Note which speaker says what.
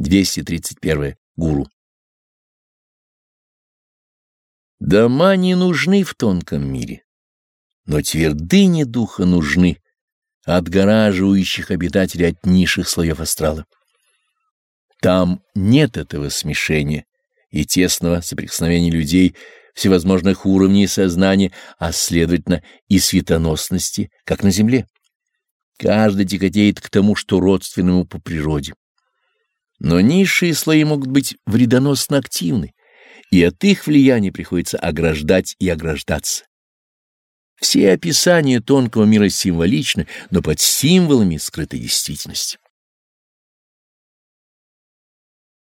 Speaker 1: 231. Гуру. Дома не нужны в тонком мире, но твердыни духа нужны, отгораживающих обитателей от низших слоев астрала. Там нет этого смешения и тесного соприкосновения людей всевозможных уровней сознания, а следовательно и светоносности, как на Земле. Каждый тяготеет к тому, что родственно ему по природе. Но низшие слои могут быть вредоносно активны, и от их влияния приходится ограждать и ограждаться. Все описания тонкого мира символичны, но под символами скрыта действительность.